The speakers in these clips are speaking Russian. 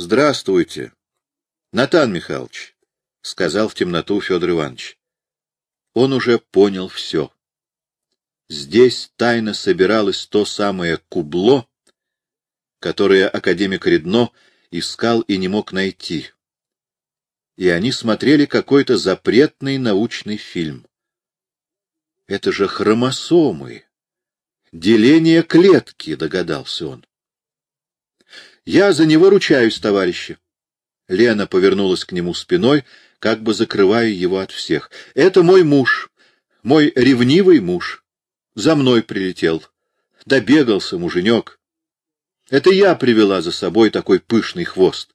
Здравствуйте, Натан Михайлович, — сказал в темноту Федор Иванович. Он уже понял все. Здесь тайно собиралось то самое кубло, которое академик Редно искал и не мог найти. И они смотрели какой-то запретный научный фильм. Это же хромосомы. Деление клетки, догадался он. Я за него ручаюсь, товарищи. Лена повернулась к нему спиной, как бы закрывая его от всех. Это мой муж, мой ревнивый муж. За мной прилетел. Добегался муженек. Это я привела за собой такой пышный хвост.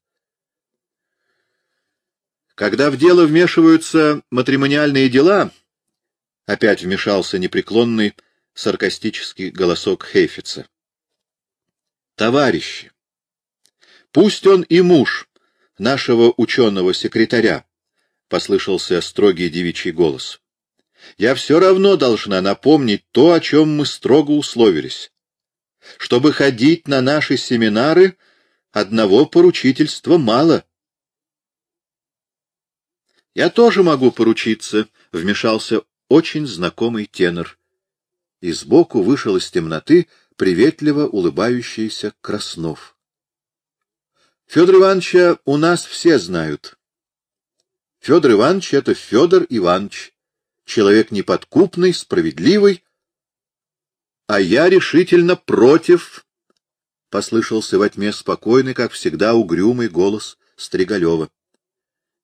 Когда в дело вмешиваются матримониальные дела, опять вмешался непреклонный саркастический голосок Хейфица. Товарищи, Пусть он и муж нашего ученого-секретаря, — послышался строгий девичий голос. Я все равно должна напомнить то, о чем мы строго условились. Чтобы ходить на наши семинары, одного поручительства мало. Я тоже могу поручиться, — вмешался очень знакомый тенор. И сбоку вышел из темноты приветливо улыбающийся Краснов. Федор Ивановича у нас все знают. Федор Иванович — это Федор Иванович, человек неподкупный, справедливый, а я решительно против, — послышался во тьме спокойный, как всегда, угрюмый голос Стригалева.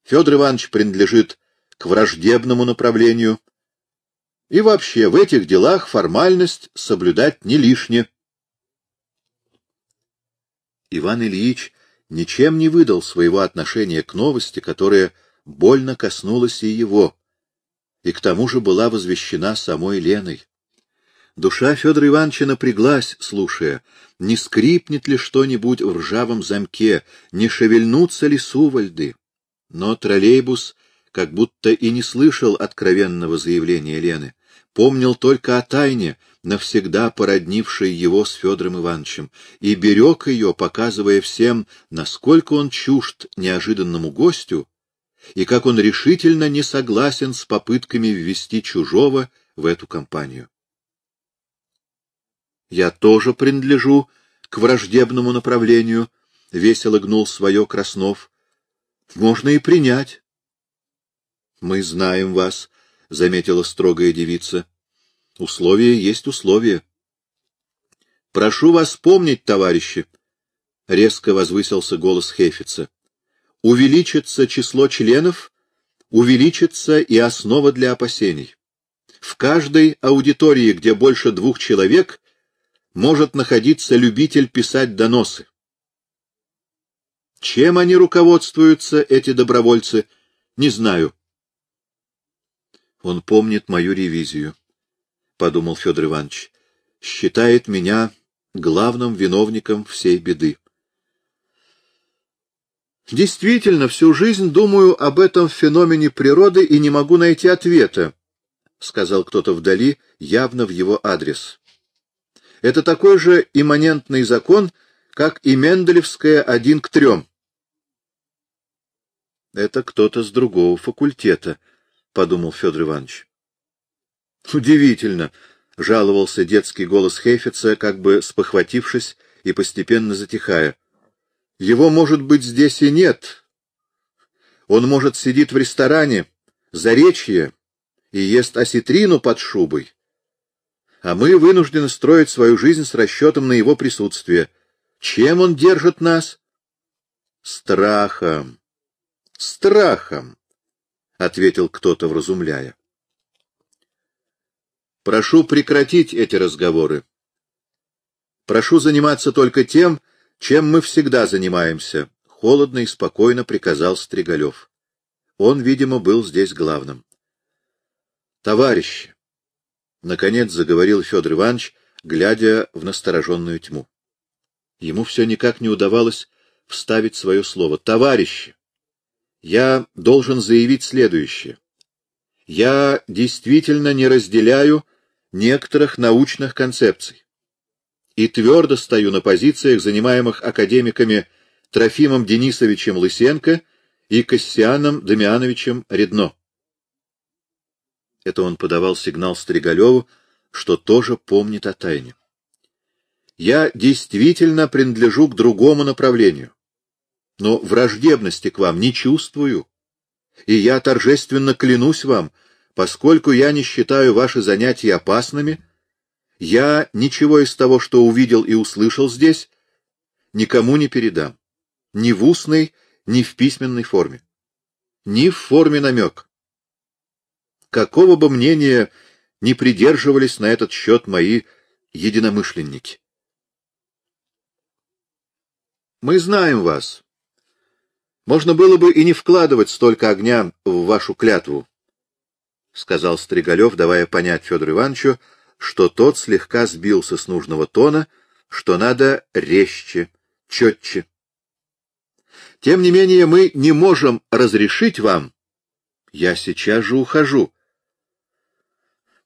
Федор Иванович принадлежит к враждебному направлению, и вообще в этих делах формальность соблюдать не лишне. Иван Ильич ничем не выдал своего отношения к новости, которая больно коснулась и его, и к тому же была возвещена самой Леной. Душа Федора Ивановича напряглась, слушая, не скрипнет ли что-нибудь в ржавом замке, не шевельнутся ли сувальды. Но троллейбус как будто и не слышал откровенного заявления Лены, помнил только о тайне, навсегда породнившей его с Федором Ивановичем, и берег ее, показывая всем, насколько он чужд неожиданному гостю, и как он решительно не согласен с попытками ввести чужого в эту компанию. «Я тоже принадлежу к враждебному направлению», — весело гнул свое Краснов. «Можно и принять». «Мы знаем вас», — заметила строгая девица. Условия есть условия. Прошу вас помнить, товарищи, — резко возвысился голос Хефица. Увеличится число членов, увеличится и основа для опасений. В каждой аудитории, где больше двух человек, может находиться любитель писать доносы. Чем они руководствуются, эти добровольцы, не знаю. Он помнит мою ревизию подумал Федор Иванович, считает меня главным виновником всей беды. Действительно, всю жизнь думаю об этом феномене природы и не могу найти ответа, сказал кто-то вдали, явно в его адрес. Это такой же имманентный закон, как и Менделевская один к трем. Это кто-то с другого факультета, подумал Федор Иванович. Удивительно, жаловался детский голос Хейфица, как бы спохватившись и постепенно затихая. Его, может быть, здесь и нет. Он, может, сидит в ресторане, заречье, и ест осетрину под шубой. А мы вынуждены строить свою жизнь с расчетом на его присутствие. Чем он держит нас? Страхом. Страхом, — ответил кто-то, вразумляя. Прошу прекратить эти разговоры. Прошу заниматься только тем, чем мы всегда занимаемся, — холодно и спокойно приказал Стригалев. Он, видимо, был здесь главным. — Товарищи! — наконец заговорил Федор Иванович, глядя в настороженную тьму. Ему все никак не удавалось вставить свое слово. — Товарищи! Я должен заявить следующее. Я действительно не разделяю некоторых научных концепций. И твердо стою на позициях, занимаемых академиками Трофимом Денисовичем Лысенко и Кассианом Дамиановичем Редно. Это он подавал сигнал Стригалеву, что тоже помнит о тайне. Я действительно принадлежу к другому направлению, но враждебности к вам не чувствую, и я торжественно клянусь вам, поскольку я не считаю ваши занятия опасными, я ничего из того, что увидел и услышал здесь, никому не передам, ни в устной, ни в письменной форме, ни в форме намек. Какого бы мнения не придерживались на этот счет мои единомышленники. Мы знаем вас. Можно было бы и не вкладывать столько огня в вашу клятву, — сказал Стригалев, давая понять Федору Ивановичу, что тот слегка сбился с нужного тона, что надо резче, четче. Тем не менее, мы не можем разрешить вам... Я сейчас же ухожу.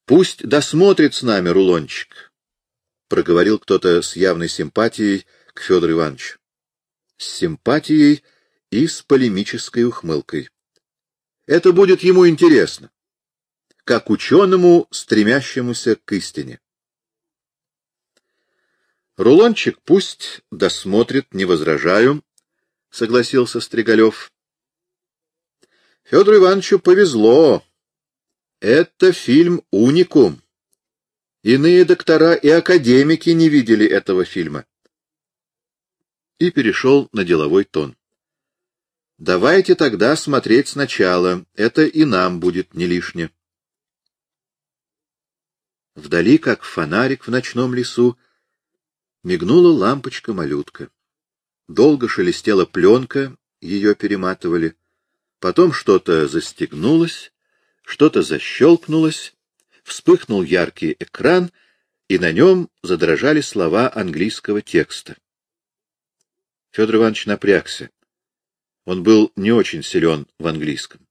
Пусть досмотрит с нами рулончик, — проговорил кто-то с явной симпатией к Федору Ивановичу. С симпатией и с полемической ухмылкой. Это будет ему интересно, как ученому, стремящемуся к истине. Рулончик пусть досмотрит, не возражаю, — согласился Стригалев. Федору Ивановичу повезло. Это фильм уникум. Иные доктора и академики не видели этого фильма. И перешел на деловой тон. Давайте тогда смотреть сначала, это и нам будет не лишне. Вдали, как фонарик в ночном лесу, мигнула лампочка-малютка. Долго шелестела пленка, ее перематывали. Потом что-то застегнулось, что-то защелкнулось, вспыхнул яркий экран, и на нем задрожали слова английского текста. Федор Иванович напрягся. Он был не очень силен в английском.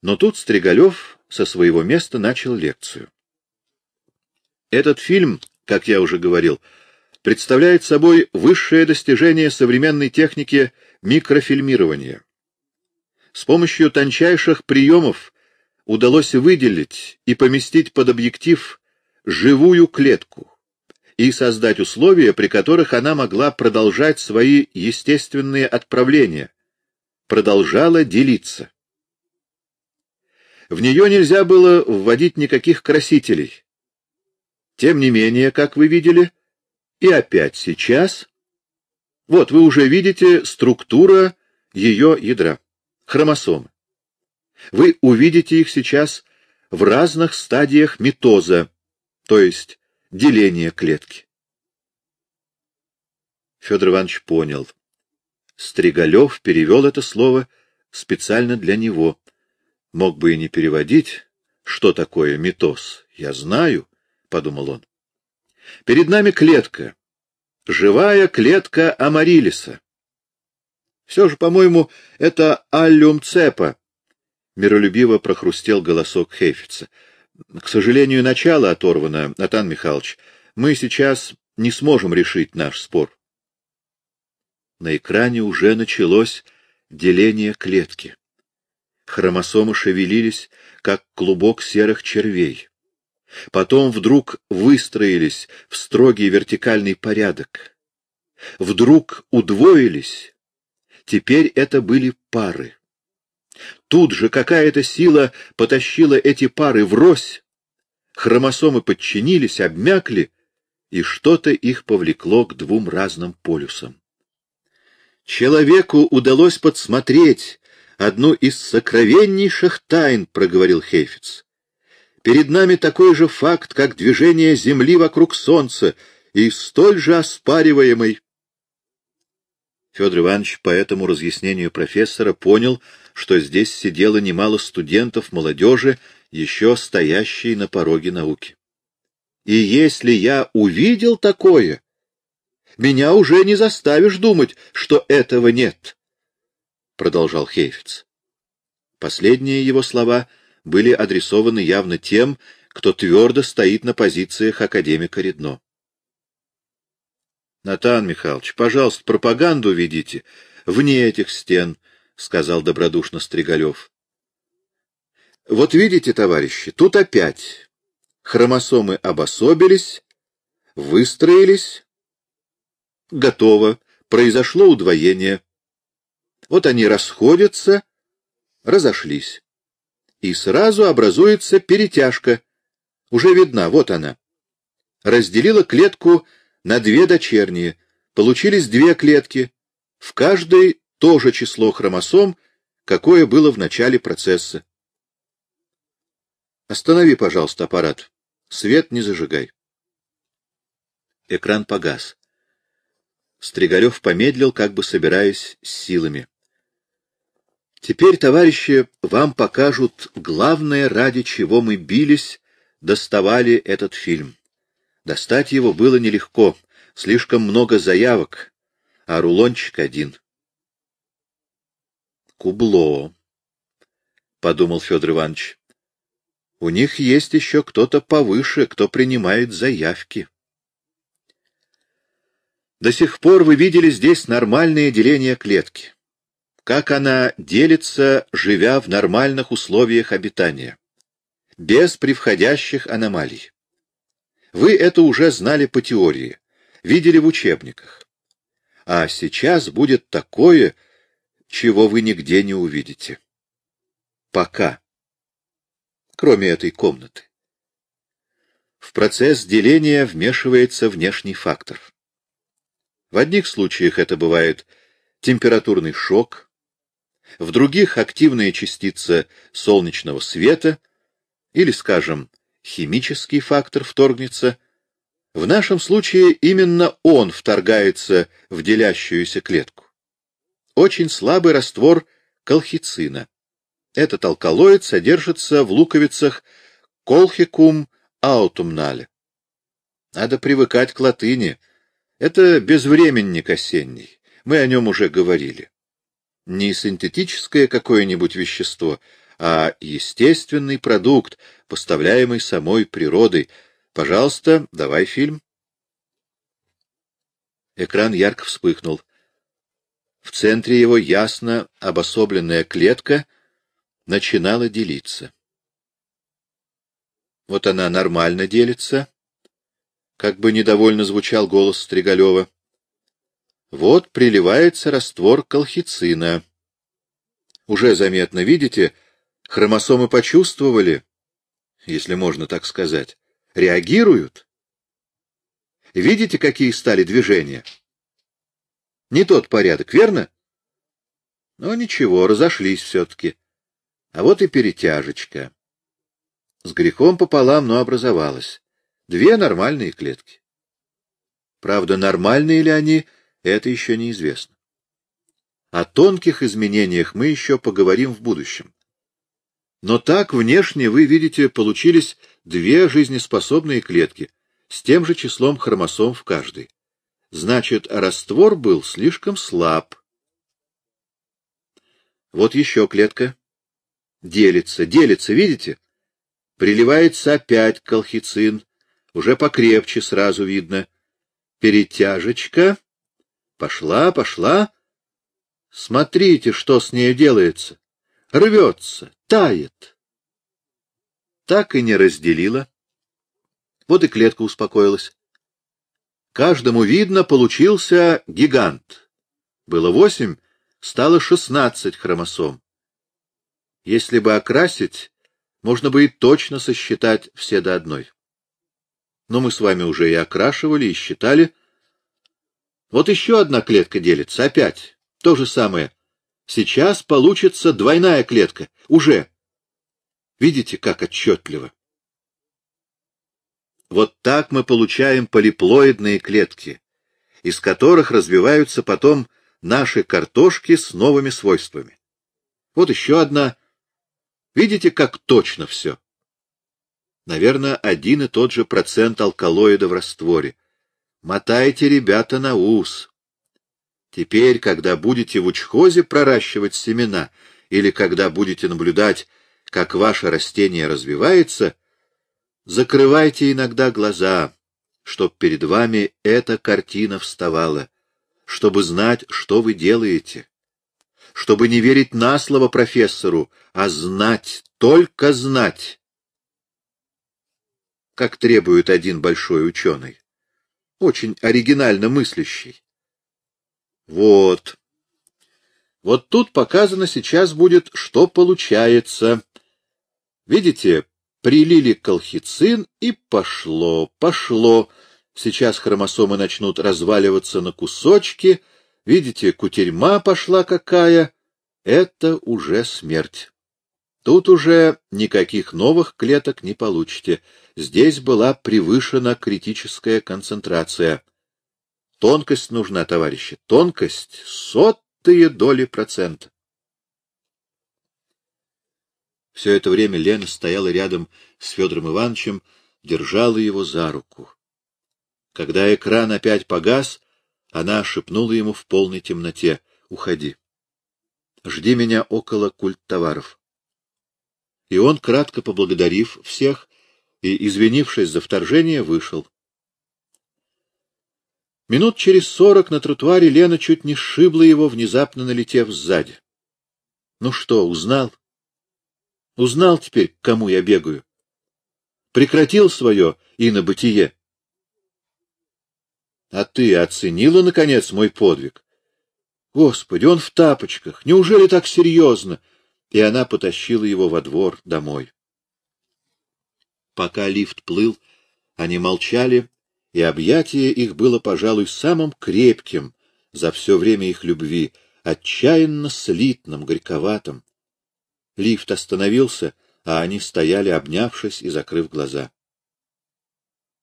Но тут Стригалев со своего места начал лекцию. Этот фильм, как я уже говорил, представляет собой высшее достижение современной техники микрофильмирования. С помощью тончайших приемов удалось выделить и поместить под объектив живую клетку и создать условия, при которых она могла продолжать свои естественные отправления, продолжала делиться. В нее нельзя было вводить никаких красителей. Тем не менее, как вы видели, и опять сейчас, вот вы уже видите структура ее ядра хромосомы. Вы увидите их сейчас в разных стадиях митоза, то есть деления клетки. Федор Иванович понял. Стригалев перевел это слово специально для него. Мог бы и не переводить, что такое митоз. Я знаю, — подумал он. Перед нами клетка, живая клетка Амарилиса. Все же, по-моему, это аллюм цепа. Миролюбиво прохрустел голосок Хейфица. К сожалению, начало оторвано, Натан Михайлович. Мы сейчас не сможем решить наш спор. На экране уже началось деление клетки. Хромосомы шевелились, как клубок серых червей. Потом вдруг выстроились в строгий вертикальный порядок. Вдруг удвоились Теперь это были пары. Тут же какая-то сила потащила эти пары врозь. Хромосомы подчинились, обмякли, и что-то их повлекло к двум разным полюсам. Человеку удалось подсмотреть одну из сокровеннейших тайн, проговорил Хейфиц. Перед нами такой же факт, как движение Земли вокруг Солнца, и столь же оспариваемый. Федор Иванович по этому разъяснению профессора понял, что здесь сидело немало студентов, молодежи, еще стоящей на пороге науки. И если я увидел такое, меня уже не заставишь думать, что этого нет, — продолжал Хейфиц. Последние его слова были адресованы явно тем, кто твердо стоит на позициях академика Редно. — Натан Михайлович, пожалуйста, пропаганду ведите вне этих стен, — сказал добродушно Стригалев. — Вот видите, товарищи, тут опять хромосомы обособились, выстроились, готово, произошло удвоение. Вот они расходятся, разошлись. И сразу образуется перетяжка. Уже видна, вот она. Разделила клетку на две дочерние. Получились две клетки. В каждой то же число хромосом, какое было в начале процесса. Останови, пожалуйста, аппарат. Свет не зажигай. Экран погас. Стригалев помедлил, как бы собираясь с силами. Теперь, товарищи, вам покажут главное, ради чего мы бились, доставали этот фильм. Достать его было нелегко, слишком много заявок, а рулончик один. Кубло, — подумал Федор Иванович. У них есть еще кто-то повыше, кто принимает заявки. До сих пор вы видели здесь нормальное деление клетки как она делится, живя в нормальных условиях обитания, без превходящих аномалий. Вы это уже знали по теории, видели в учебниках. А сейчас будет такое, чего вы нигде не увидите. Пока. Кроме этой комнаты. В процесс деления вмешивается внешний фактор. В одних случаях это бывает температурный шок, в других активная частица солнечного света или, скажем, химический фактор вторгнется. В нашем случае именно он вторгается в делящуюся клетку. Очень слабый раствор колхицина. Этот алкалоид содержится в луковицах колхикум аутумнале. Надо привыкать к латыни. Это безвременник осенний. Мы о нем уже говорили не синтетическое какое-нибудь вещество, а естественный продукт, поставляемый самой природой. Пожалуйста, давай фильм. Экран ярко вспыхнул. В центре его ясно обособленная клетка начинала делиться. Вот она нормально делится, как бы недовольно звучал голос Стригалева. Вот приливается раствор колхицина. Уже заметно, видите, хромосомы почувствовали, если можно так сказать, реагируют. Видите, какие стали движения? Не тот порядок, верно? Но ничего, разошлись все-таки. А вот и перетяжечка. С грехом пополам, но образовалась. Две нормальные клетки. Правда, нормальные ли они, это еще неизвестно. О тонких изменениях мы еще поговорим в будущем. Но так внешне вы видите, получились две жизнеспособные клетки с тем же числом хромосом в каждой. Значит, раствор был слишком слаб. Вот еще клетка. Делится, делится, видите? Приливается опять колхицин, уже покрепче сразу видно. Перетяжечка Пошла, пошла. Смотрите, что с нею делается. Рвется, тает. Так и не разделила. Вот и клетка успокоилась. Каждому видно, получился гигант. Было восемь, стало шестнадцать хромосом. Если бы окрасить, можно бы и точно сосчитать все до одной. Но мы с вами уже и окрашивали, и считали — вот еще одна клетка делится, опять. То же самое. Сейчас получится двойная клетка. Уже. Видите, как отчетливо? Вот так мы получаем полиплоидные клетки, из которых развиваются потом наши картошки с новыми свойствами. Вот еще одна. Видите, как точно все? Наверное, один и тот же процент алкалоида в растворе. Мотайте, ребята, на ус. Теперь, когда будете в учхозе проращивать семена, или когда будете наблюдать, как ваше растение развивается, закрывайте иногда глаза, чтоб перед вами эта картина вставала, чтобы знать, что вы делаете, чтобы не верить на слово профессору, а знать, только знать, как требует один большой ученый, очень оригинально мыслящий. Вот. Вот тут показано сейчас будет, что получается. Видите, прилили колхицин, и пошло, пошло. Сейчас хромосомы начнут разваливаться на кусочки. Видите, кутерьма пошла какая. Это уже смерть. Тут уже никаких новых клеток не получите. Здесь была превышена критическая концентрация. Тонкость нужна, товарищи, тонкость — сотые доли процента. Все это время Лена стояла рядом с Федором Ивановичем, держала его за руку. Когда экран опять погас, она шепнула ему в полной темноте — «Уходи. Жди меня около культтоваров». И он, кратко поблагодарив всех и, извинившись за вторжение, вышел. Минут через сорок на тротуаре Лена чуть не сшибла его, внезапно налетев сзади. — Ну что, узнал? Узнал теперь, к кому я бегаю. Прекратил свое и на бытие. А ты оценила, наконец, мой подвиг? Господи, он в тапочках. Неужели так серьезно? И она потащила его во двор домой. Пока лифт плыл, они молчали, и объятие их было, пожалуй, самым крепким за все время их любви, отчаянно слитным, горьковатым. Лифт остановился, а они стояли, обнявшись и закрыв глаза.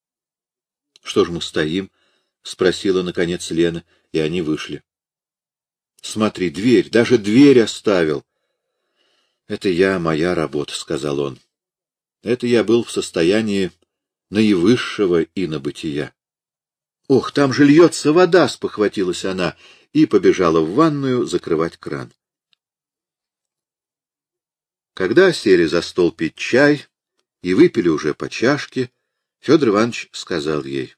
— Что ж мы стоим? — спросила, наконец, Лена, и они вышли. — Смотри, дверь, даже дверь оставил. — Это я, моя работа, — сказал он. — Это я был в состоянии наивысшего инобытия. — Ох, там же льется вода! — спохватилась она и побежала в ванную закрывать кран. Когда сели за стол пить чай и выпили уже по чашке, Федор Иванович сказал ей.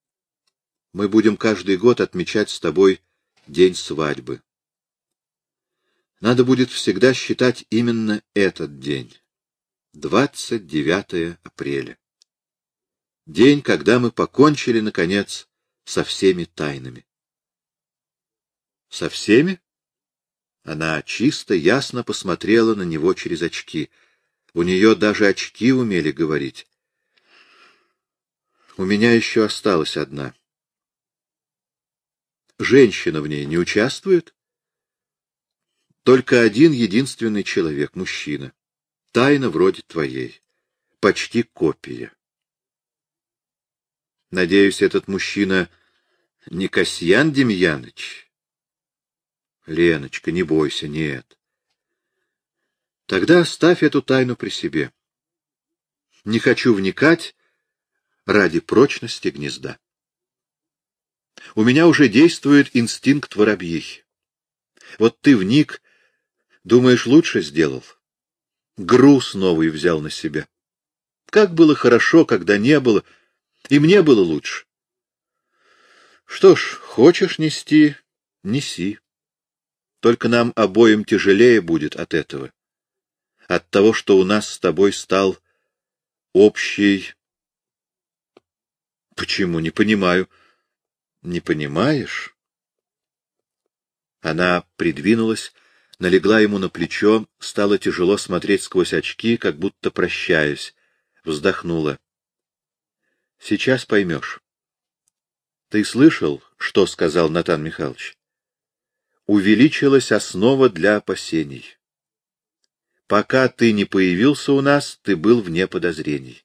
— Мы будем каждый год отмечать с тобой день свадьбы. Надо будет всегда считать именно этот день, 29 апреля. День, когда мы покончили, наконец, со всеми тайнами. — Со всеми? Она чисто, ясно посмотрела на него через очки. У нее даже очки умели говорить. У меня еще осталась одна. Женщина в ней не участвует? Только один единственный человек, мужчина. Тайна вроде твоей. Почти копия. Надеюсь, этот мужчина не Касьян Демьяныч? Леночка, не бойся, нет. Тогда оставь эту тайну при себе. Не хочу вникать ради прочности гнезда. У меня уже действует инстинкт воробьих. Вот ты вник, думаешь, лучше сделал. Груз новый взял на себя. Как было хорошо, когда не было, и мне было лучше. Что ж, хочешь нести — неси. Только нам обоим тяжелее будет от этого. От того, что у нас с тобой стал общий... Почему? Не понимаю. Не понимаешь? Она придвинулась, налегла ему на плечо, стало тяжело смотреть сквозь очки, как будто прощаясь, вздохнула. — Сейчас поймешь. — Ты слышал, что сказал Натан Михайлович? увеличилась основа для опасений. Пока ты не появился у нас, ты был вне подозрений.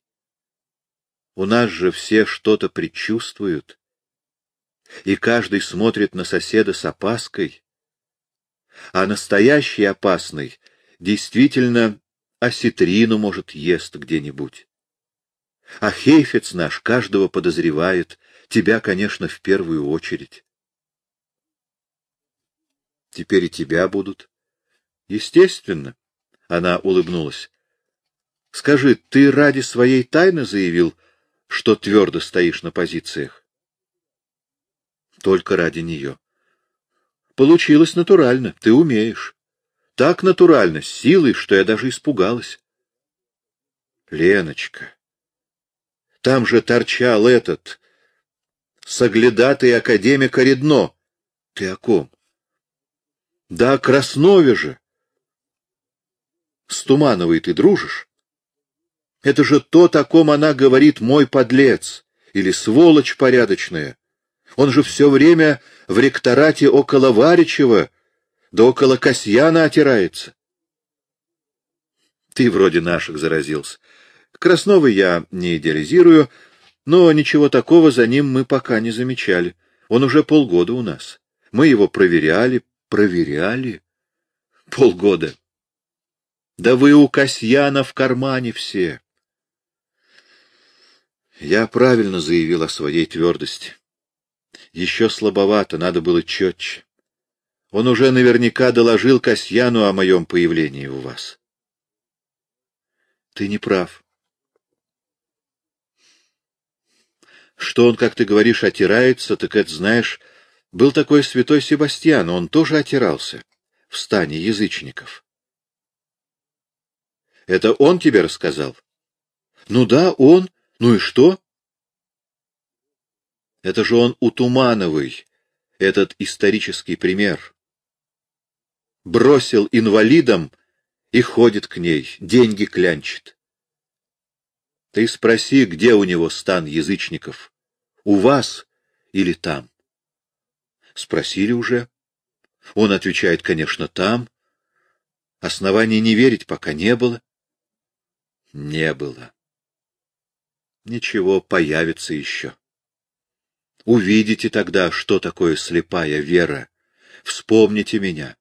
У нас же все что-то предчувствуют, и каждый смотрит на соседа с опаской. А настоящий опасный действительно осетрину, может, ест где-нибудь. А Хейфец наш каждого подозревает, тебя, конечно, в первую очередь. Теперь и тебя будут. Естественно. Она улыбнулась. Скажи, ты ради своей тайны заявил, что твердо стоишь на позициях? Только ради нее. Получилось натурально, ты умеешь. Так натурально, с силой, что я даже испугалась. Леночка, там же торчал этот соглядатый академик Редно. Ты о ком? Да о Краснове же. С Тумановой ты дружишь? Это же то, о ком она говорит мой подлец или сволочь порядочная. Он же все время в ректорате около Варичева, да около Касьяна отирается. Ты вроде наших заразился. Красновый я не идеализирую, но ничего такого за ним мы пока не замечали. Он уже полгода у нас. Мы его проверяли, проверяли. Полгода. Да вы у Касьяна в кармане все. Я правильно заявил о своей твердости. Еще слабовато, надо было четче. Он уже наверняка доложил Касьяну о моем появлении у вас. Ты не прав. Что он, как ты говоришь, отирается, так это, знаешь, был такой святой Себастьян, он тоже отирался в стане язычников. Это он тебе рассказал? Ну да, он. Ну и что? Это же он у Тумановой, этот исторический пример. Бросил инвалидом и ходит к ней, деньги клянчит. Ты спроси, где у него стан язычников? У вас или там? Спросили уже. Он отвечает, конечно, там. Оснований не верить пока не было. Не было. Ничего, появится еще. Увидите тогда, что такое слепая вера. Вспомните меня.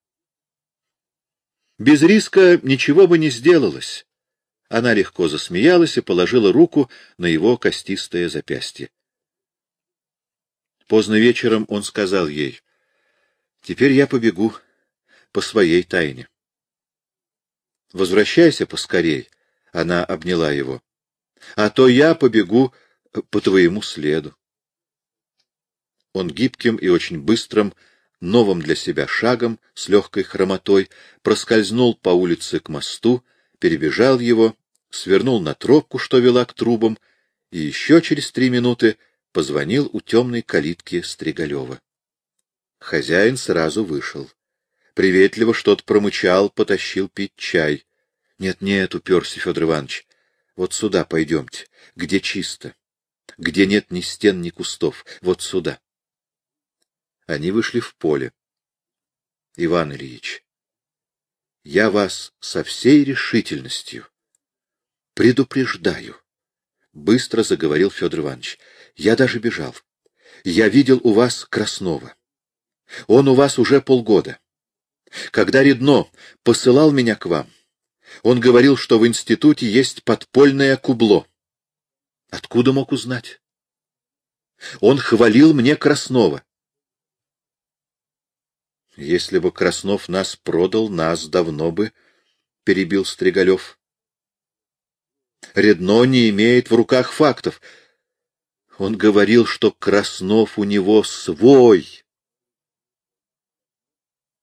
Без риска ничего бы не сделалось. Она легко засмеялась и положила руку на его костистое запястье. Поздно вечером он сказал ей, «Теперь я побегу по своей тайне». «Возвращайся поскорей», — она обняла его, «а то я побегу по твоему следу». Он гибким и очень быстрым, новым для себя шагом, с легкой хромотой, проскользнул по улице к мосту, перебежал его, свернул на тропку, что вела к трубам, и еще через три минуты позвонил у темной калитки Стригалева. Хозяин сразу вышел. Приветливо что-то промычал, потащил пить чай. Нет, — Нет-нет, — уперся Федор Иванович, — вот сюда пойдемте, где чисто, где нет ни стен, ни кустов, вот сюда. Они вышли в поле. — Иван Ильич, я вас со всей решительностью предупреждаю, — быстро заговорил Федор Иванович. Я даже бежал. Я видел у вас Краснова. Он у вас уже полгода. Когда Редно посылал меня к вам, он говорил, что в институте есть подпольное кубло. Откуда мог узнать? Он хвалил мне Краснова. Если бы Краснов нас продал, нас давно бы, — перебил Стригалев. Редно не имеет в руках фактов. Он говорил, что Краснов у него свой.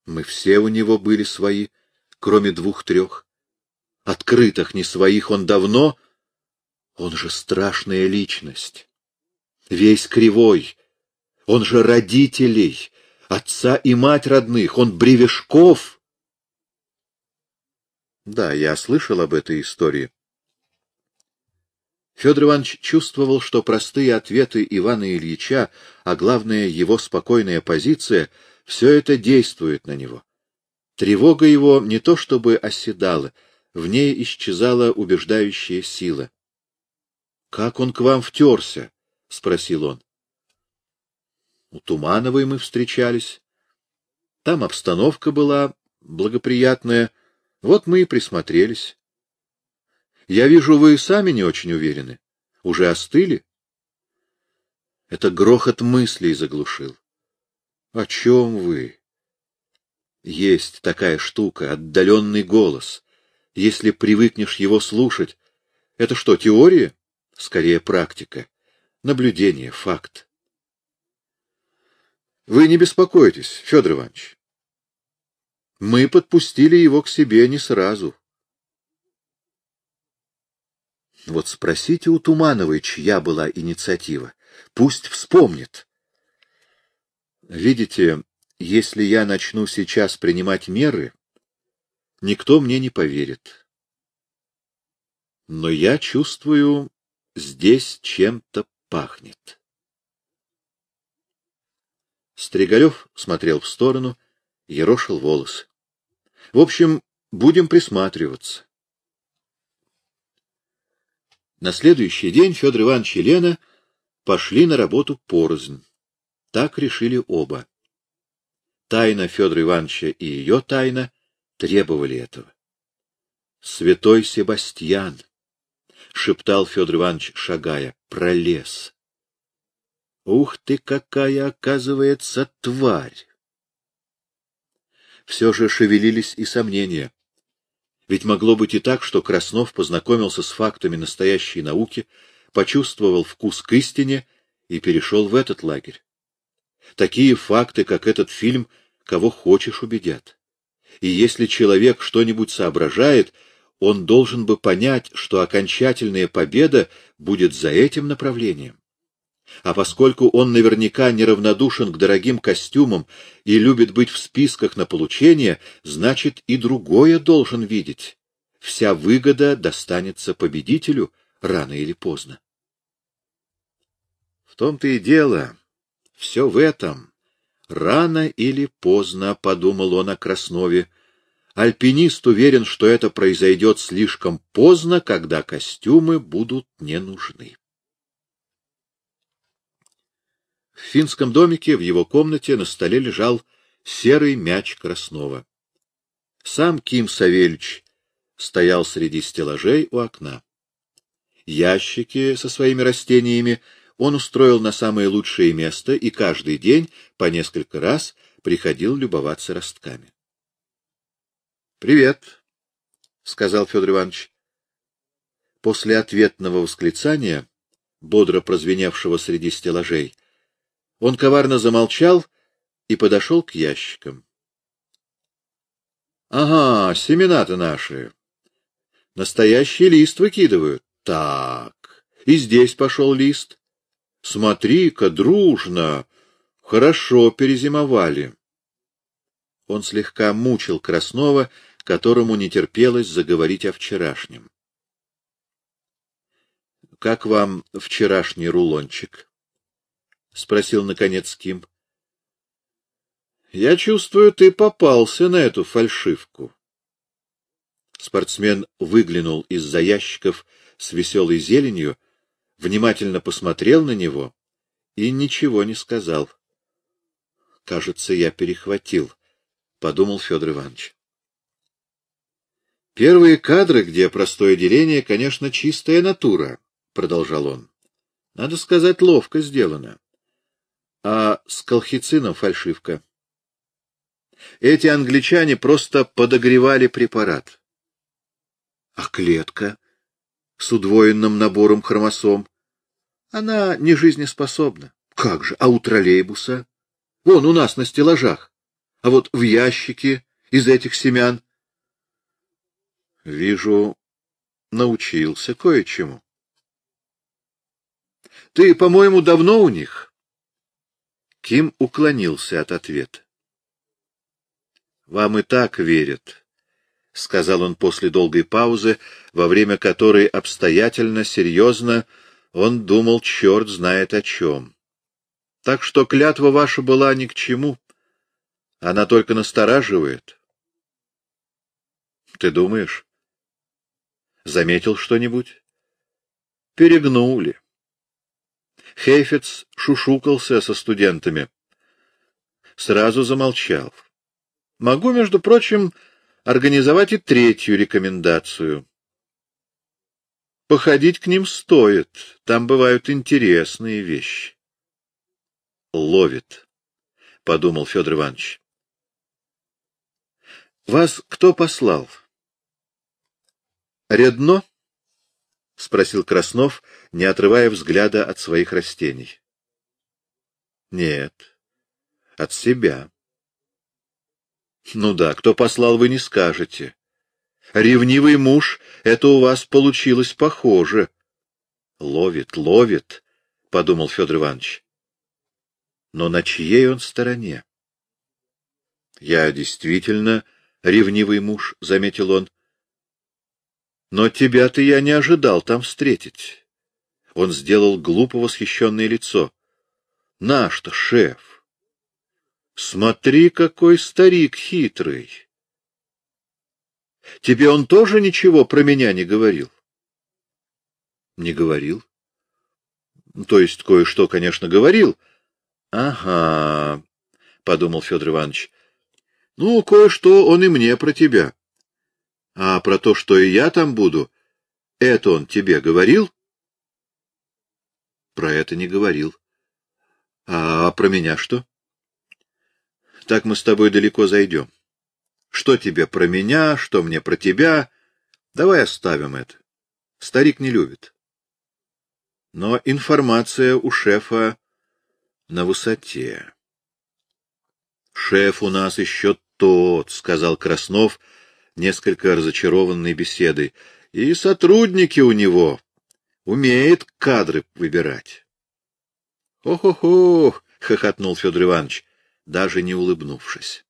Мы все у него были свои, кроме двух-трех. Открытых не своих он давно. Он же страшная личность. Весь кривой. Он же родителей, отца и мать родных. Он Бревешков. Да, я слышал об этой истории. Федор Иванович чувствовал, что простые ответы Ивана Ильича, а главное его спокойная позиция, все это действует на него. Тревога его не то чтобы оседала, в ней исчезала убеждающая сила. — Как он к вам втерся? — спросил он. — У Тумановой мы встречались. Там обстановка была благоприятная, вот мы и присмотрелись. Я вижу, вы сами не очень уверены. Уже остыли? Это грохот мыслей заглушил. О чем вы? Есть такая штука, отдаленный голос. Если привыкнешь его слушать, это что, теория? Скорее, практика. Наблюдение, факт. Вы не беспокойтесь, Федор Иванович. Мы подпустили его к себе не сразу. Вот спросите у Тумановой, чья была инициатива. Пусть вспомнит. Видите, если я начну сейчас принимать меры, никто мне не поверит. Но я чувствую, здесь чем-то пахнет. Стригалев смотрел в сторону, ерошил волосы. В общем, будем присматриваться. На следующий день Федор Иванович и Лена пошли на работу порознь. Так решили оба. Тайна Федора Ивановича и ее тайна требовали этого. «Святой Себастьян!» — шептал Федор Иванович, шагая, — пролез. Ух ты, какая, оказывается, тварь! Все же шевелились и сомнения. Ведь могло быть и так, что Краснов познакомился с фактами настоящей науки, почувствовал вкус к истине и перешел в этот лагерь. Такие факты, как этот фильм, кого хочешь убедят. И если человек что-нибудь соображает, он должен бы понять, что окончательная победа будет за этим направлением. А поскольку он наверняка неравнодушен к дорогим костюмам и любит быть в списках на получение, значит и другое должен видеть. Вся выгода достанется победителю рано или поздно. В том-то и дело, все в этом. Рано или поздно, — подумал он о Краснове, — альпинист уверен, что это произойдет слишком поздно, когда костюмы будут не нужны. В финском домике в его комнате на столе лежал серый мяч Краснова. Сам Ким Савельич стоял среди стеллажей у окна. Ящики со своими растениями он устроил на самое лучшее место и каждый день по несколько раз приходил любоваться ростками. — Привет, — сказал Федор Иванович. После ответного восклицания, бодро прозвеневшего среди стеллажей, он коварно замолчал и подошел к ящикам. — Ага, семена-то наши. Настоящий лист выкидывают. Так, и здесь пошел лист. Смотри-ка, дружно, хорошо перезимовали. Он слегка мучил Краснова, которому не терпелось заговорить о вчерашнем. — Как вам вчерашний рулончик? — спросил, наконец, Ким. — Я чувствую, ты попался на эту фальшивку. Спортсмен выглянул из-за ящиков с веселой зеленью, внимательно посмотрел на него и ничего не сказал. — Кажется, я перехватил, — подумал Федор Иванович. Первые кадры, где простое деление, конечно, чистая натура, — продолжал он. Надо сказать, ловко сделано а с колхицином фальшивка. Эти англичане просто подогревали препарат. А клетка с удвоенным набором хромосом? Она не жизнеспособна. Как же, а у троллейбуса? Вон у нас на стеллажах. А вот в ящике из этих семян. Вижу, научился кое-чему. Ты, по-моему, давно у них? Ким уклонился от ответа. — Вам и так верят, — сказал он после долгой паузы, во время которой обстоятельно, серьезно он думал, черт знает о чем. Так что клятва ваша была ни к чему. Она только настораживает. — Ты думаешь? Заметил что-нибудь? — Перегнули. Хейфец шушукался со студентами. Сразу замолчал. Могу, между прочим, организовать и третью рекомендацию. Походить к ним стоит, там бывают интересные вещи. Ловит, — подумал Федор Иванович. Вас кто послал? Редно? Спросил Краснов, не отрывая взгляда от своих растений. — Нет, от себя. — Ну да, кто послал, вы не скажете. Ревнивый муж, это у вас получилось похоже. — Ловит, ловит, — подумал Федор Иванович. Но на чьей он стороне? — Я действительно ревнивый муж, — заметил он. — Но тебя-то я не ожидал там встретить. Он сделал глупо восхищенное лицо. — Наш-то шеф! Смотри, какой старик хитрый! Тебе он тоже ничего про меня не говорил? — Не говорил. — То есть кое-что, конечно, говорил. — Ага, — подумал Федор Иванович. — Ну, кое-что он и мне про тебя. А про то, что и я там буду, это он тебе говорил? — Про это не говорил. — А про меня что? — Так мы с тобой далеко зайдем. — что тебе про меня, что мне про тебя. Давай оставим это. Старик не любит. Но информация у шефа на высоте. «Шеф у нас еще тот», — сказал Краснов, несколько разочарованной беседой. «И сотрудники у него. Умеет кадры выбирать». «Ох-ох-ох!» — хохотнул Федор Иванович, даже не улыбнувшись.